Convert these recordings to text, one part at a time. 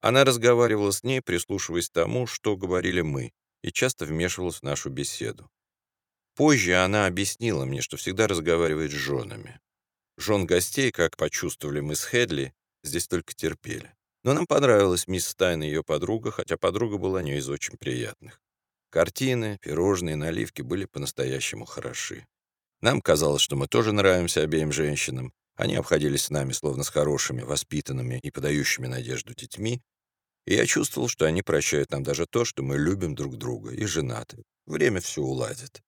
Она разговаривала с ней, прислушиваясь к тому, что говорили мы, и часто вмешивалась в нашу беседу. Позже она объяснила мне, что всегда разговаривает с женами. Жен гостей, как почувствовали мы с Хедли, здесь только терпели. Но нам понравилась мисс Стайн и ее подруга, хотя подруга была не из очень приятных. Картины, пирожные, наливки были по-настоящему хороши. Нам казалось, что мы тоже нравимся обеим женщинам. Они обходились с нами словно с хорошими, воспитанными и подающими надежду детьми. И я чувствовал, что они прощают нам даже то, что мы любим друг друга и женаты. Время все уладит.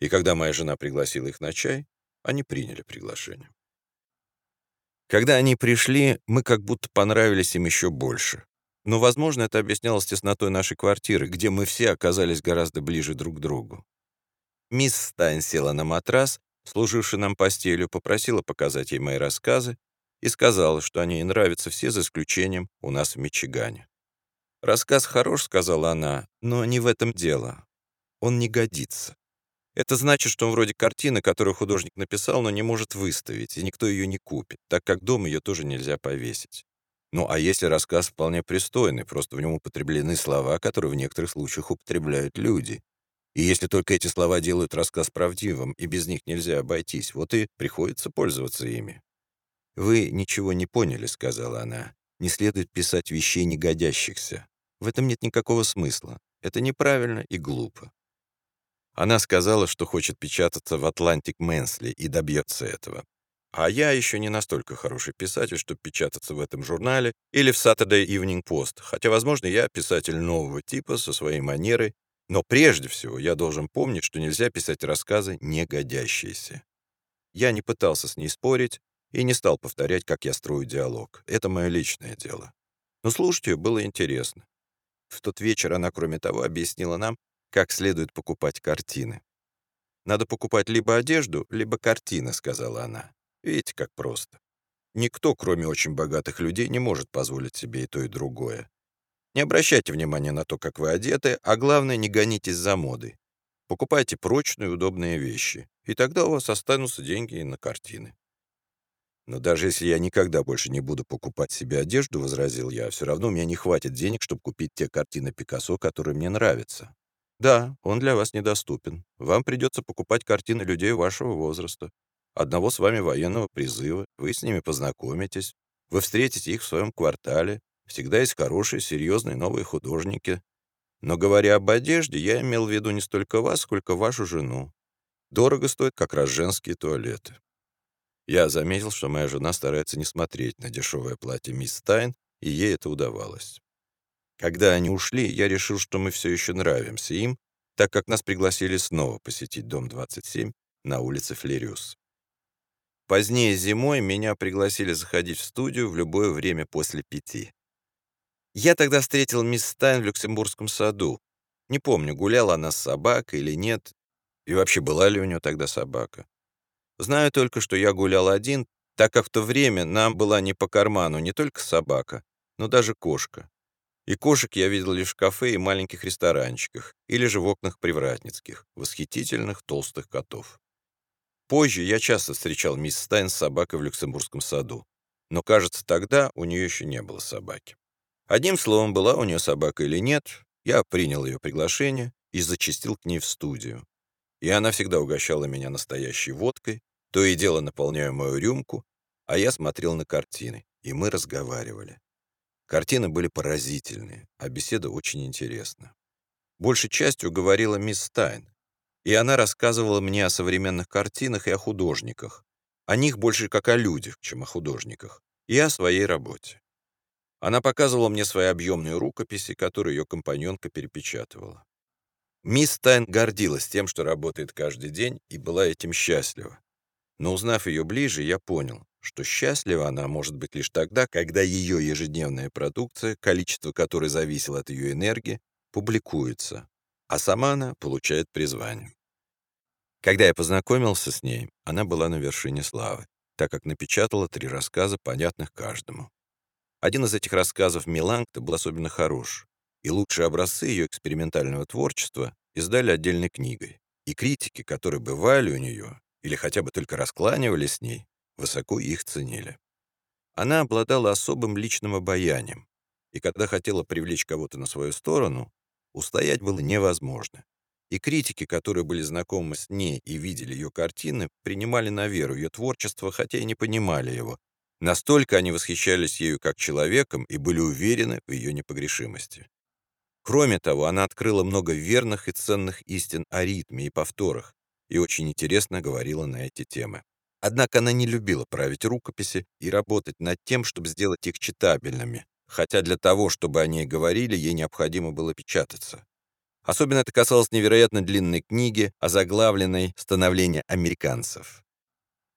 И когда моя жена пригласила их на чай, они приняли приглашение. Когда они пришли, мы как будто понравились им еще больше. Но, возможно, это объяснялось теснотой нашей квартиры, где мы все оказались гораздо ближе друг к другу. Мисс Стайн села на матрас, служивший нам постелью, попросила показать ей мои рассказы и сказала, что они ей нравятся все за исключением у нас в Мичигане. «Рассказ хорош», — сказала она, — «но не в этом дело. Он не годится. Это значит, что он вроде картины, которую художник написал, но не может выставить, и никто ее не купит, так как дом ее тоже нельзя повесить. Ну, а если рассказ вполне пристойный, просто в нем употреблены слова, которые в некоторых случаях употребляют люди, и если только эти слова делают рассказ правдивым, и без них нельзя обойтись, вот и приходится пользоваться ими. «Вы ничего не поняли», — сказала она. «Не следует писать вещей негодящихся. В этом нет никакого смысла. Это неправильно и глупо». Она сказала, что хочет печататься в «Атлантик Мэнсли» и добьется этого. А я еще не настолько хороший писатель, чтобы печататься в этом журнале или в Saturday Evening Post, хотя, возможно, я писатель нового типа со своей манерой но прежде всего я должен помнить, что нельзя писать рассказы, не годящиеся. Я не пытался с ней спорить и не стал повторять, как я строю диалог. Это мое личное дело. Но слушать ее было интересно. В тот вечер она, кроме того, объяснила нам, как следует покупать картины. «Надо покупать либо одежду, либо картины», — сказала она. Видите, как просто. Никто, кроме очень богатых людей, не может позволить себе и то, и другое. Не обращайте внимания на то, как вы одеты, а главное, не гонитесь за модой. Покупайте прочные удобные вещи, и тогда у вас останутся деньги и на картины. «Но даже если я никогда больше не буду покупать себе одежду, — возразил я, — все равно у меня не хватит денег, чтобы купить те картины Пикассо, которые мне нравятся. Да, он для вас недоступен. Вам придется покупать картины людей вашего возраста. Одного с вами военного призыва, вы с ними познакомитесь, вы встретите их в своем квартале, Всегда есть хорошие, серьезные новые художники. Но говоря об одежде, я имел в виду не столько вас, сколько вашу жену. Дорого стоят как раз женские туалеты. Я заметил, что моя жена старается не смотреть на дешевое платье мисс Тайн, и ей это удавалось. Когда они ушли, я решил, что мы все еще нравимся им, так как нас пригласили снова посетить дом 27 на улице Флериус. Позднее зимой меня пригласили заходить в студию в любое время после пяти. Я тогда встретил мисс Стайн в Люксембургском саду. Не помню, гуляла она с собакой или нет, и вообще была ли у нее тогда собака. Знаю только, что я гулял один, так как в то время нам была не по карману не только собака, но даже кошка. И кошек я видел лишь в кафе и маленьких ресторанчиках, или же в окнах привратницких, восхитительных толстых котов. Позже я часто встречал мисс Стайн с собакой в Люксембургском саду, но, кажется, тогда у нее еще не было собаки. Одним словом, была у нее собака или нет, я принял ее приглашение и зачастил к ней в студию. И она всегда угощала меня настоящей водкой, то и дело наполняя мою рюмку, а я смотрел на картины, и мы разговаривали. Картины были поразительные, а беседа очень интересна. Большей частью говорила мисс Стайн, и она рассказывала мне о современных картинах и о художниках, о них больше как о людях, чем о художниках, и о своей работе. Она показывала мне свои объемные рукописи, которые ее компаньонка перепечатывала. Мисс Тайн гордилась тем, что работает каждый день, и была этим счастлива. Но узнав ее ближе, я понял, что счастлива она может быть лишь тогда, когда ее ежедневная продукция, количество которой зависело от ее энергии, публикуется, а сама она получает призвание. Когда я познакомился с ней, она была на вершине славы, так как напечатала три рассказа, понятных каждому. Один из этих рассказов Миланкта был особенно хорош, и лучшие образцы ее экспериментального творчества издали отдельной книгой, и критики, которые бывали у нее или хотя бы только раскланивались с ней, высоко их ценили. Она обладала особым личным обаянием. и когда хотела привлечь кого-то на свою сторону, устоять было невозможно. И критики, которые были знакомы с ней и видели ее картины, принимали на веру ее творчество, хотя и не понимали его. Настолько они восхищались ею как человеком и были уверены в ее непогрешимости. Кроме того, она открыла много верных и ценных истин о ритме и повторах и очень интересно говорила на эти темы. Однако она не любила править рукописи и работать над тем, чтобы сделать их читабельными, хотя для того, чтобы о ней говорили, ей необходимо было печататься. Особенно это касалось невероятно длинной книги, озаглавленной «Становление американцев».